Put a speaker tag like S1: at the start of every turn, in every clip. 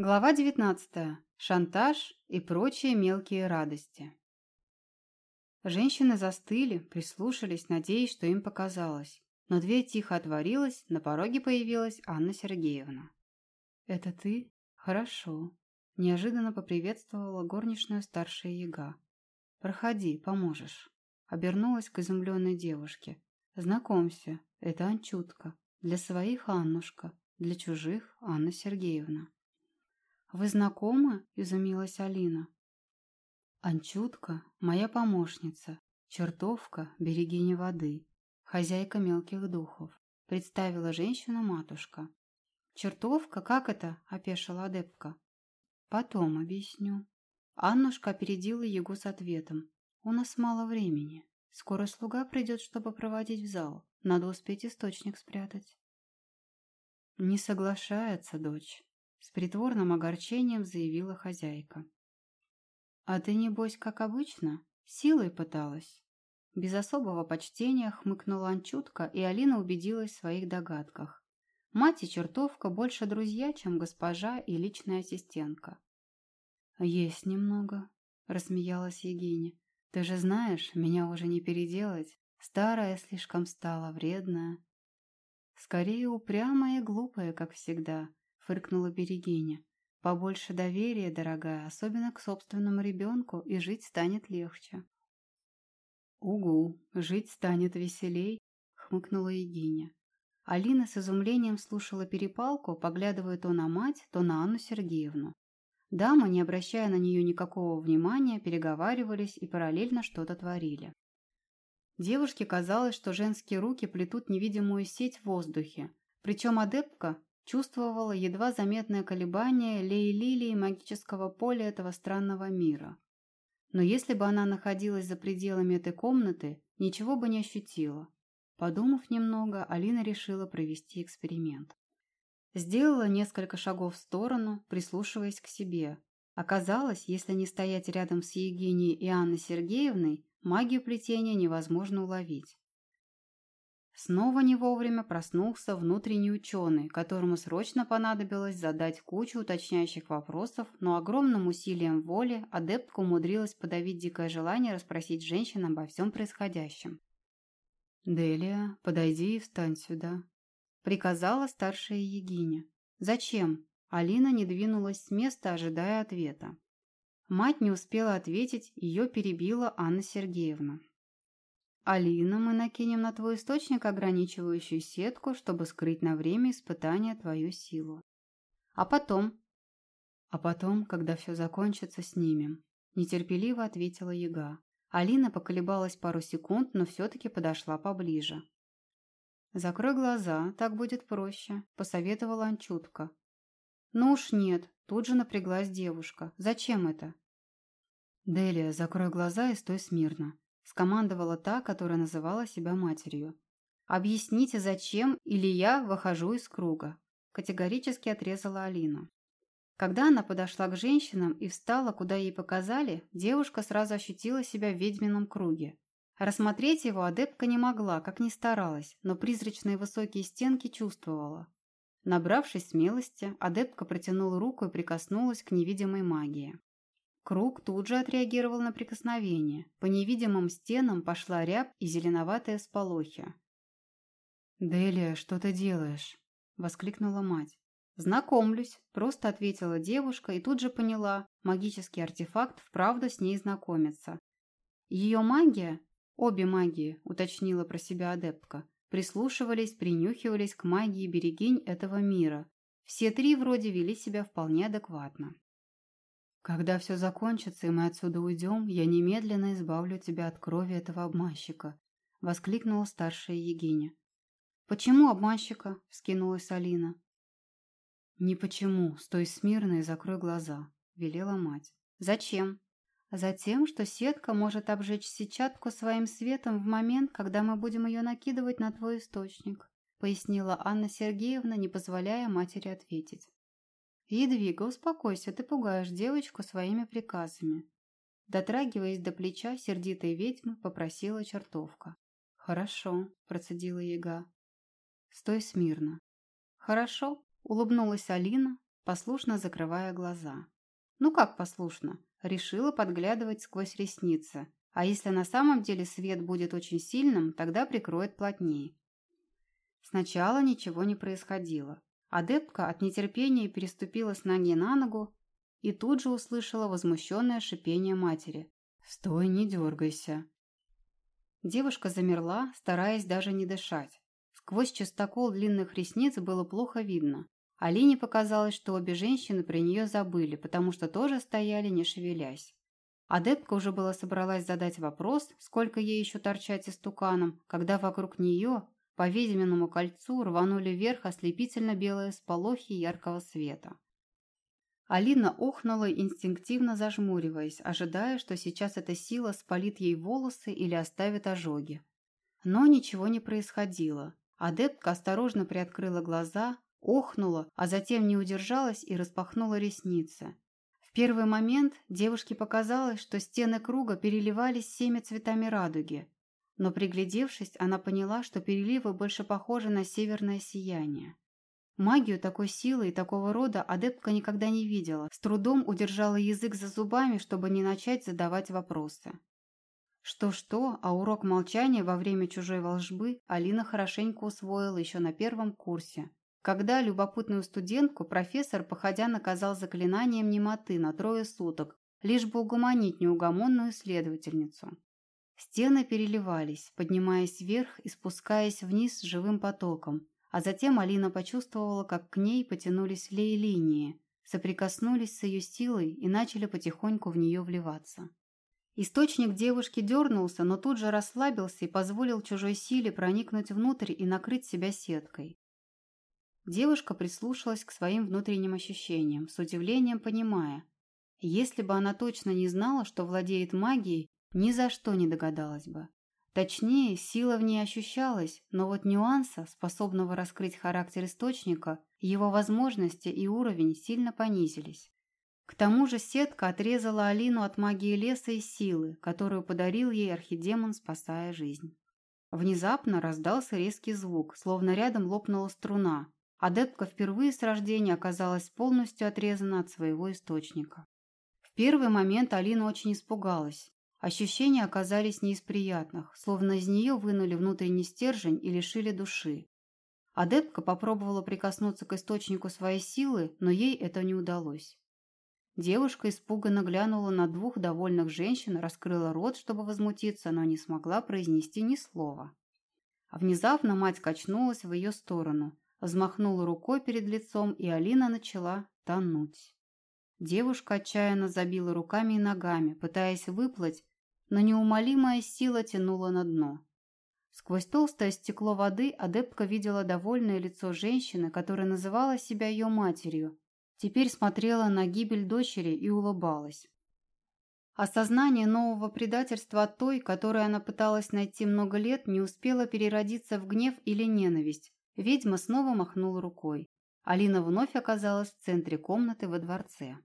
S1: Глава 19. Шантаж и прочие мелкие радости. Женщины застыли, прислушались, надеясь, что им показалось. Но дверь тихо отворилась, на пороге появилась Анна Сергеевна. «Это ты? Хорошо», – неожиданно поприветствовала горничную старшая яга. «Проходи, поможешь», – обернулась к изумленной девушке. «Знакомься, это Анчутка. Для своих Аннушка, для чужих Анна Сергеевна». «Вы знакомы?» – изумилась Алина. «Анчутка – моя помощница, чертовка – берегиня воды, хозяйка мелких духов», – представила женщину матушка. «Чертовка? Как это?» – опешила адепка. «Потом объясню». Аннушка опередила его с ответом. «У нас мало времени. Скоро слуга придет, чтобы проводить в зал. Надо успеть источник спрятать». «Не соглашается дочь», с притворным огорчением заявила хозяйка. «А ты, небось, как обычно, силой пыталась?» Без особого почтения хмыкнула Анчутка, и Алина убедилась в своих догадках. Мать и чертовка больше друзья, чем госпожа и личная ассистентка. «Есть немного», — рассмеялась Евгения. «Ты же знаешь, меня уже не переделать. Старая слишком стала, вредная. Скорее упрямая и глупая, как всегда фыркнула Берегиня. Побольше доверия, дорогая, особенно к собственному ребенку, и жить станет легче. Угу, жить станет веселей, хмыкнула Егиня. Алина с изумлением слушала перепалку, поглядывая то на мать, то на Анну Сергеевну. Дамы, не обращая на нее никакого внимания, переговаривались и параллельно что-то творили. Девушке казалось, что женские руки плетут невидимую сеть в воздухе, причем адептка чувствовала едва заметное колебание лей-лилии магического поля этого странного мира. Но если бы она находилась за пределами этой комнаты, ничего бы не ощутила. Подумав немного, Алина решила провести эксперимент. Сделала несколько шагов в сторону, прислушиваясь к себе. Оказалось, если не стоять рядом с Евгенией и Анной Сергеевной, магию плетения невозможно уловить. Снова не вовремя проснулся внутренний ученый, которому срочно понадобилось задать кучу уточняющих вопросов, но огромным усилием воли адептка умудрилась подавить дикое желание расспросить женщин обо всем происходящем. «Делия, подойди и встань сюда», — приказала старшая Егиня. «Зачем?» Алина не двинулась с места, ожидая ответа. Мать не успела ответить, ее перебила Анна Сергеевна. Алина, мы накинем на твой источник ограничивающую сетку, чтобы скрыть на время испытания твою силу. А потом? А потом, когда все закончится, снимем. Нетерпеливо ответила яга. Алина поколебалась пару секунд, но все-таки подошла поближе. «Закрой глаза, так будет проще», – посоветовала Анчутка. «Ну уж нет», – тут же напряглась девушка. «Зачем это?» «Делия, закрой глаза и стой смирно скомандовала та, которая называла себя матерью. «Объясните, зачем, или я выхожу из круга», категорически отрезала Алина. Когда она подошла к женщинам и встала, куда ей показали, девушка сразу ощутила себя в ведьмином круге. Рассмотреть его адепка не могла, как ни старалась, но призрачные высокие стенки чувствовала. Набравшись смелости, адептка протянула руку и прикоснулась к невидимой магии. Круг тут же отреагировал на прикосновение. По невидимым стенам пошла рябь и зеленоватые сполохи. «Делия, что ты делаешь?» – воскликнула мать. «Знакомлюсь», – просто ответила девушка и тут же поняла, магический артефакт вправду с ней знакомится. Ее магия, обе магии, уточнила про себя адептка, прислушивались, принюхивались к магии берегинь этого мира. Все три вроде вели себя вполне адекватно. Когда все закончится и мы отсюда уйдем, я немедленно избавлю тебя от крови этого обманщика», — воскликнула старшая Егиня. «Почему обманщика?» — вскинулась Алина. «Не почему. Стой смирно и закрой глаза», — велела мать. «Зачем?» «Затем, что сетка может обжечь сетчатку своим светом в момент, когда мы будем ее накидывать на твой источник», — пояснила Анна Сергеевна, не позволяя матери ответить. «Едвига, успокойся, ты пугаешь девочку своими приказами». Дотрагиваясь до плеча сердитой ведьмы, попросила чертовка. «Хорошо», – процедила яга. «Стой смирно». «Хорошо», – улыбнулась Алина, послушно закрывая глаза. Ну как послушно? Решила подглядывать сквозь ресницы. А если на самом деле свет будет очень сильным, тогда прикроет плотнее. Сначала ничего не происходило. Адептка от нетерпения переступила с ноги на ногу и тут же услышала возмущенное шипение матери. «Стой, не дергайся!» Девушка замерла, стараясь даже не дышать. Сквозь частокол длинных ресниц было плохо видно. Алине показалось, что обе женщины про нее забыли, потому что тоже стояли, не шевелясь. Адептка уже была собралась задать вопрос, сколько ей еще торчать истуканом, когда вокруг нее, по ведьминому кольцу, рванули вверх ослепительно белые сполохи яркого света. Алина охнула, инстинктивно зажмуриваясь, ожидая, что сейчас эта сила спалит ей волосы или оставит ожоги. Но ничего не происходило. Адептка осторожно приоткрыла глаза, охнула, а затем не удержалась и распахнула ресницы. В первый момент девушке показалось, что стены круга переливались всеми цветами радуги. Но приглядевшись, она поняла, что переливы больше похожи на северное сияние. Магию такой силы и такого рода адептка никогда не видела, с трудом удержала язык за зубами, чтобы не начать задавать вопросы. Что-что, а урок молчания во время чужой волжбы Алина хорошенько усвоила еще на первом курсе, когда любопытную студентку профессор, походя, наказал заклинанием немоты на трое суток, лишь бы угомонить неугомонную исследовательницу. Стены переливались, поднимаясь вверх и спускаясь вниз живым потоком, а затем Алина почувствовала, как к ней потянулись лей-линии, соприкоснулись с ее силой и начали потихоньку в нее вливаться. Источник девушки дернулся, но тут же расслабился и позволил чужой силе проникнуть внутрь и накрыть себя сеткой. Девушка прислушалась к своим внутренним ощущениям, с удивлением понимая, если бы она точно не знала, что владеет магией, ни за что не догадалась бы. Точнее, сила в ней ощущалась, но вот нюанса, способного раскрыть характер источника, его возможности и уровень сильно понизились. К тому же сетка отрезала Алину от магии леса и силы, которую подарил ей архидемон, спасая жизнь. Внезапно раздался резкий звук, словно рядом лопнула струна. Адептка впервые с рождения оказалась полностью отрезана от своего источника. В первый момент Алина очень испугалась. Ощущения оказались не из приятных, словно из нее вынули внутренний стержень и лишили души. Адептка попробовала прикоснуться к источнику своей силы, но ей это не удалось. Девушка испуганно глянула на двух довольных женщин, раскрыла рот, чтобы возмутиться, но не смогла произнести ни слова. А внезапно мать качнулась в ее сторону, взмахнула рукой перед лицом, и Алина начала тонуть. Девушка отчаянно забила руками и ногами, пытаясь выплыть, но неумолимая сила тянула на дно. Сквозь толстое стекло воды адептка видела довольное лицо женщины, которая называла себя ее матерью. Теперь смотрела на гибель дочери и улыбалась. Осознание нового предательства той, которую она пыталась найти много лет, не успело переродиться в гнев или ненависть. Ведьма снова махнула рукой. Алина вновь оказалась в центре комнаты во дворце.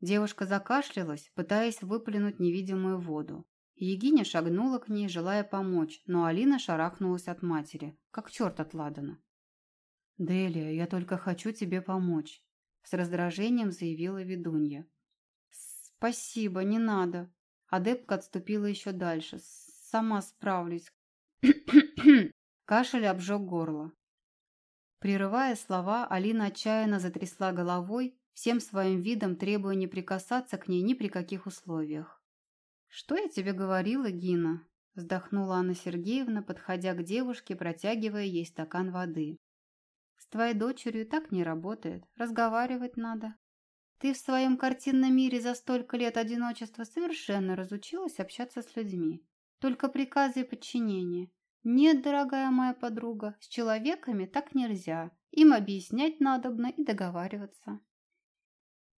S1: Девушка закашлялась, пытаясь выплюнуть невидимую воду. Егиня шагнула к ней, желая помочь, но Алина шарахнулась от матери, как черт от Ладана. «Делия, я только хочу тебе помочь», — с раздражением заявила ведунья. «Спасибо, не надо». Адепка отступила еще дальше. «Сама справлюсь». Кашель обжег горло. Прерывая слова, Алина отчаянно затрясла головой, всем своим видом требуя не прикасаться к ней ни при каких условиях. «Что я тебе говорила, Гина?» – вздохнула Анна Сергеевна, подходя к девушке, протягивая ей стакан воды. «С твоей дочерью так не работает, разговаривать надо. Ты в своем картинном мире за столько лет одиночества совершенно разучилась общаться с людьми. Только приказы и подчинение. Нет, дорогая моя подруга, с человеками так нельзя. Им объяснять надобно и договариваться.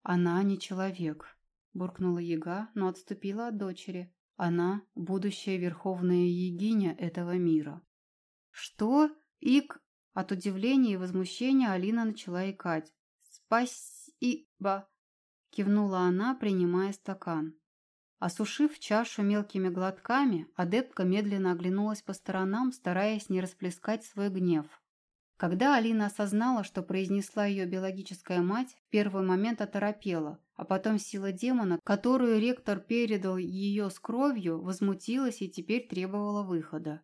S1: «Она не человек», – буркнула яга, но отступила от дочери. «Она – будущая верховная егиня этого мира». «Что? Ик?» От удивления и возмущения Алина начала икать. «Спасибо!» – кивнула она, принимая стакан. Осушив чашу мелкими глотками, адепка медленно оглянулась по сторонам, стараясь не расплескать свой гнев. Когда Алина осознала, что произнесла ее биологическая мать, в первый момент оторопела, а потом сила демона, которую ректор передал ее с кровью, возмутилась и теперь требовала выхода.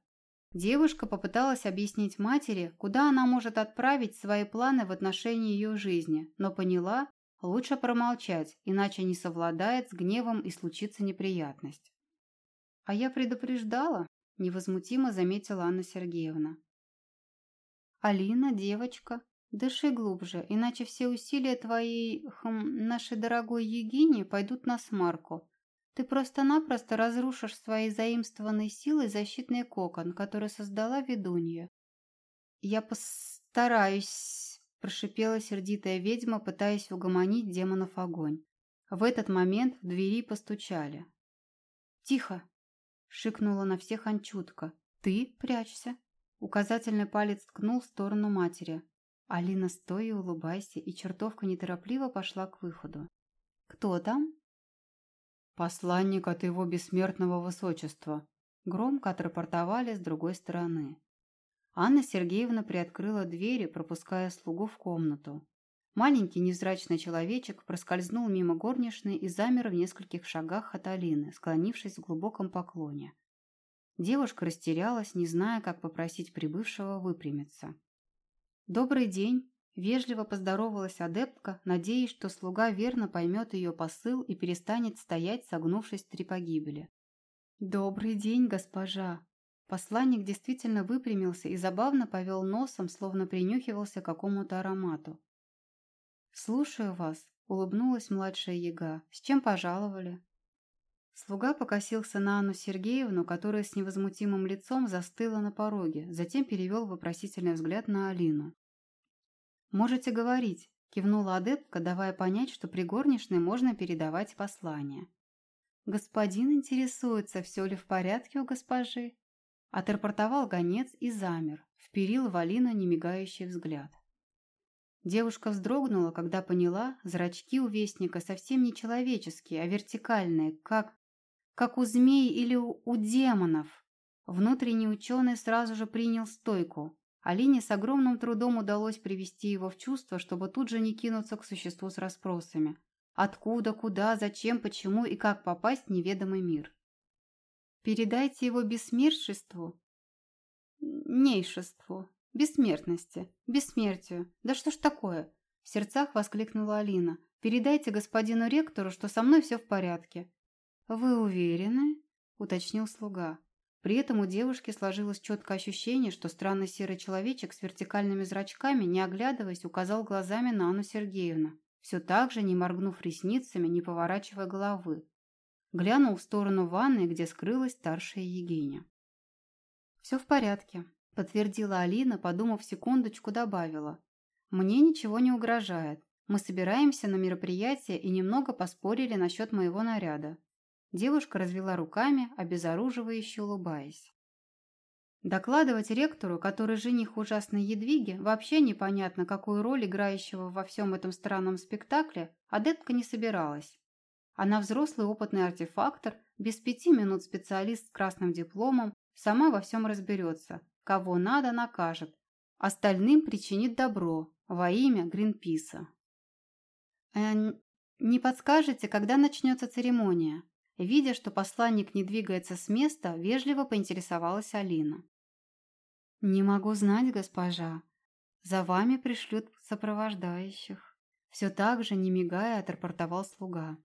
S1: Девушка попыталась объяснить матери, куда она может отправить свои планы в отношении ее жизни, но поняла, лучше промолчать, иначе не совладает с гневом и случится неприятность. «А я предупреждала», – невозмутимо заметила Анна Сергеевна. «Алина, девочка, дыши глубже, иначе все усилия твоей, хм, нашей дорогой Егине пойдут на смарку. Ты просто-напросто разрушишь своей заимствованной силой защитный кокон, который создала ведунья». «Я постараюсь», – прошипела сердитая ведьма, пытаясь угомонить демонов огонь. В этот момент в двери постучали. «Тихо!» – шикнула на всех Анчутка. «Ты прячься!» Указательный палец ткнул в сторону матери. Алина, стоя, улыбайся, и чертовка неторопливо пошла к выходу. «Кто там?»
S2: «Посланник от его бессмертного высочества», — громко отрапортовали с другой стороны.
S1: Анна Сергеевна приоткрыла двери, пропуская слугу в комнату. Маленький невзрачный человечек проскользнул мимо горничной и замер в нескольких шагах от Алины, склонившись в глубоком поклоне. Девушка растерялась, не зная, как попросить прибывшего выпрямиться. «Добрый день!» – вежливо поздоровалась адептка, надеясь, что слуга верно поймет ее посыл и перестанет стоять, согнувшись три погибели. «Добрый день, госпожа!» Посланник действительно выпрямился и забавно повел носом, словно принюхивался к какому-то аромату. «Слушаю вас», – улыбнулась младшая яга. «С чем пожаловали?» Слуга покосился на Анну Сергеевну, которая с невозмутимым лицом застыла на пороге, затем перевел вопросительный взгляд на Алину. «Можете говорить», – кивнула адептка, давая понять, что при горничной можно передавать послание. «Господин интересуется, все ли в порядке у госпожи?» Отрапортовал гонец и замер, вперил в Алину немигающий взгляд. Девушка вздрогнула, когда поняла, зрачки у вестника совсем не человеческие, а вертикальные, как как у змей или у, демонов. Внутренний ученый сразу же принял стойку. Алине с огромным трудом удалось привести его в чувство, чтобы тут же не кинуться к существу с расспросами. Откуда, куда, зачем, почему и как попасть в неведомый мир. Передайте его бессмертшеству, нейшеству, бессмертности, бессмертию. Да что ж такое? В сердцах воскликнула Алина. Передайте господину ректору, что со мной все в порядке. «Вы уверены?» – уточнил слуга. При этом у девушки сложилось четкое ощущение, что странный серый человечек с вертикальными зрачками, не оглядываясь, указал глазами на Анну Сергеевну, все так же, не моргнув ресницами, не поворачивая головы. Глянул в сторону ванны, где скрылась старшая Егиня. «Все в порядке», – подтвердила Алина, подумав секундочку, добавила. «Мне ничего не угрожает. Мы собираемся на мероприятие и немного поспорили насчет моего наряда. Девушка развела руками, обезоруживающе улыбаясь. Докладывать ректору, который жених ужасной Едвиги, вообще непонятно, какую роль играющего во всем этом странном спектакле, адептка не собиралась. Она взрослый опытный артефактор, без пяти минут специалист с красным дипломом, сама во всем разберется, кого надо накажет, остальным причинит добро во имя Гринписа. «Э, «Не подскажете, когда начнется церемония?» Видя, что посланник не двигается с места, вежливо поинтересовалась Алина. «Не могу знать, госпожа. За вами пришлют сопровождающих». Все так же, не мигая, отрапортовал слуга.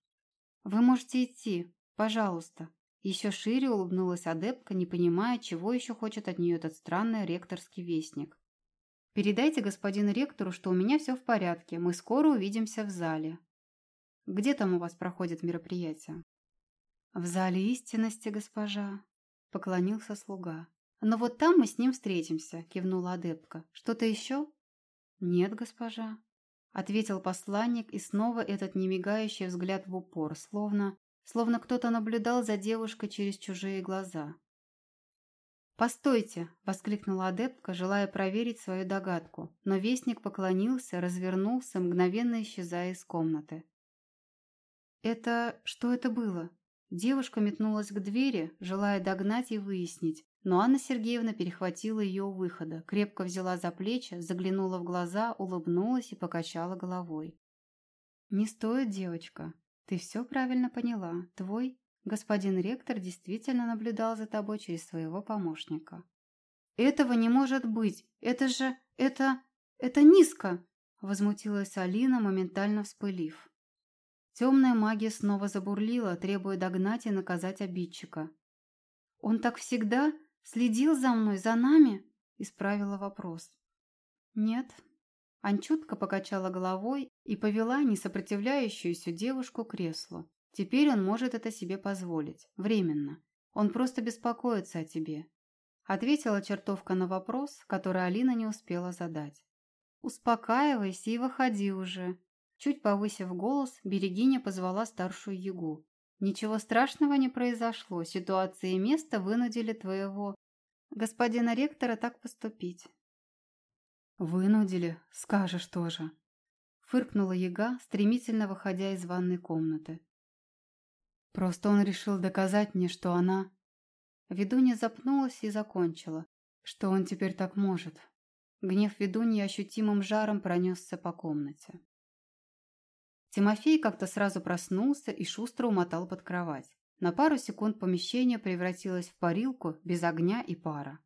S1: «Вы можете идти, пожалуйста». Еще шире улыбнулась адепка, не понимая, чего еще хочет от нее этот странный ректорский вестник. «Передайте господину ректору, что у меня все в порядке, мы скоро увидимся в зале». «Где там у вас проходит мероприятие?» «В зале истинности, госпожа», — поклонился слуга. «Но вот там мы с ним встретимся», — кивнула адепка. «Что-то еще?» «Нет, госпожа», — ответил посланник, и снова этот немигающий взгляд в упор, словно, словно кто-то наблюдал за девушкой через чужие глаза. «Постойте!» – воскликнула адепка, желая проверить свою догадку, но вестник поклонился, развернулся, мгновенно исчезая из комнаты. «Это... что это было?» Девушка метнулась к двери, желая догнать и выяснить, но Анна Сергеевна перехватила ее у выхода, крепко взяла за плечи, заглянула в глаза, улыбнулась и покачала головой. «Не стоит, девочка. Ты все правильно поняла. Твой господин ректор действительно наблюдал за тобой через своего помощника». «Этого не может быть! Это же... это... это низко!» Возмутилась Алина, моментально вспылив. Темная магия снова забурлила, требуя догнать и наказать обидчика. «Он так всегда следил за мной, за нами?» – исправила вопрос. «Нет». Анчутка покачала головой и повела несопротивляющуюся девушку к креслу. Теперь он может это себе позволить. Временно. Он просто беспокоится о тебе. Ответила чертовка на вопрос, который Алина не успела задать. «Успокаивайся и выходи уже». Чуть повысив голос, Берегиня позвала старшую Ягу. «Ничего страшного не произошло. Ситуация и место вынудили твоего господина ректора так поступить». «Вынудили, скажешь тоже», — фыркнула Яга, стремительно выходя из ванной комнаты. «Просто он решил доказать мне, что она...» Ведунья запнулась и закончила, что он теперь так может. Гнев ведуньи ощутимым жаром пронесся по комнате. Тимофей как-то сразу проснулся и шустро умотал под кровать. На пару секунд помещение превратилось в парилку без огня и пара.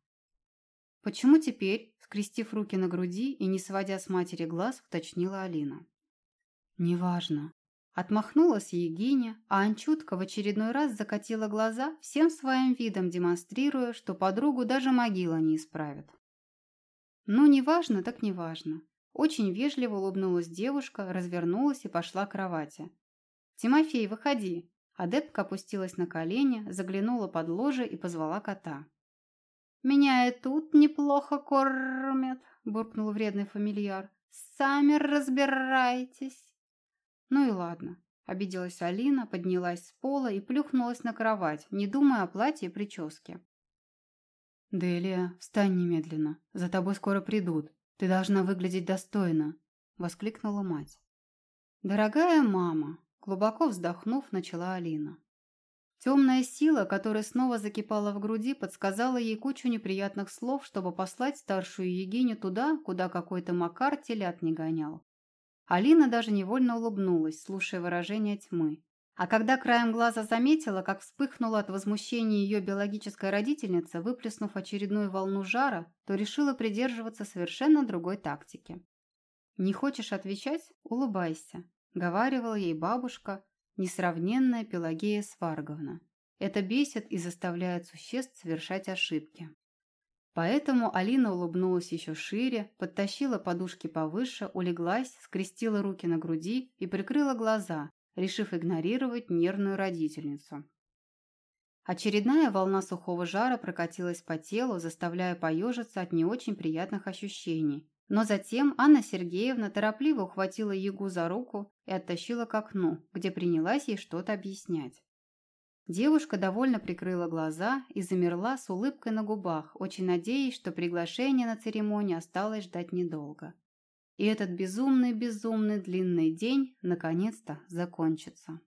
S1: «Почему теперь?» – скрестив руки на груди и не сводя с матери глаз, уточнила Алина. «Неважно». Отмахнулась Егиня, а Анчутка в очередной раз закатила глаза, всем своим видом демонстрируя, что подругу даже могила не исправит. Ну, неважно, так неважно. Очень вежливо улыбнулась девушка, развернулась и пошла к кровати. «Тимофей, выходи!» Адепка опустилась на колени, заглянула под ложе и позвала кота. «Меня и тут неплохо кормят», – буркнул вредный фамильяр. «Сами разбирайтесь». «Ну и ладно», – обиделась Алина, поднялась с пола и плюхнулась на кровать, не думая о платье и прическе. «Делия, встань немедленно. За тобой скоро придут. Ты должна выглядеть достойно», — воскликнула мать. «Дорогая мама», — глубоко вздохнув, начала Алина. Темная сила, которая снова закипала в груди, подсказала ей кучу неприятных слов, чтобы послать старшую Егиню туда, куда какой-то Макар телят не гонял. Алина даже невольно улыбнулась, слушая выражение тьмы. А когда краем глаза заметила, как вспыхнула от возмущения ее биологическая родительница, выплеснув очередную волну жара, то решила придерживаться совершенно другой тактики. «Не хочешь отвечать? Улыбайся», – говаривала ей бабушка, несравненная Пелагея Сварговна. Это бесит и заставляет существ совершать ошибки. Поэтому Алина улыбнулась еще шире, подтащила подушки повыше, улеглась, скрестила руки на груди и прикрыла глаза, решив игнорировать нервную родительницу. Очередная волна сухого жара прокатилась по телу, заставляя поежиться от не очень приятных ощущений. Но затем Анна Сергеевна торопливо ухватила Ягу за руку и оттащила к окну, где принялась ей что-то объяснять. Девушка довольно прикрыла глаза и замерла с улыбкой на губах, очень надеясь, что приглашение на церемонию осталось ждать недолго. И этот безумный-безумный длинный день наконец-то закончится.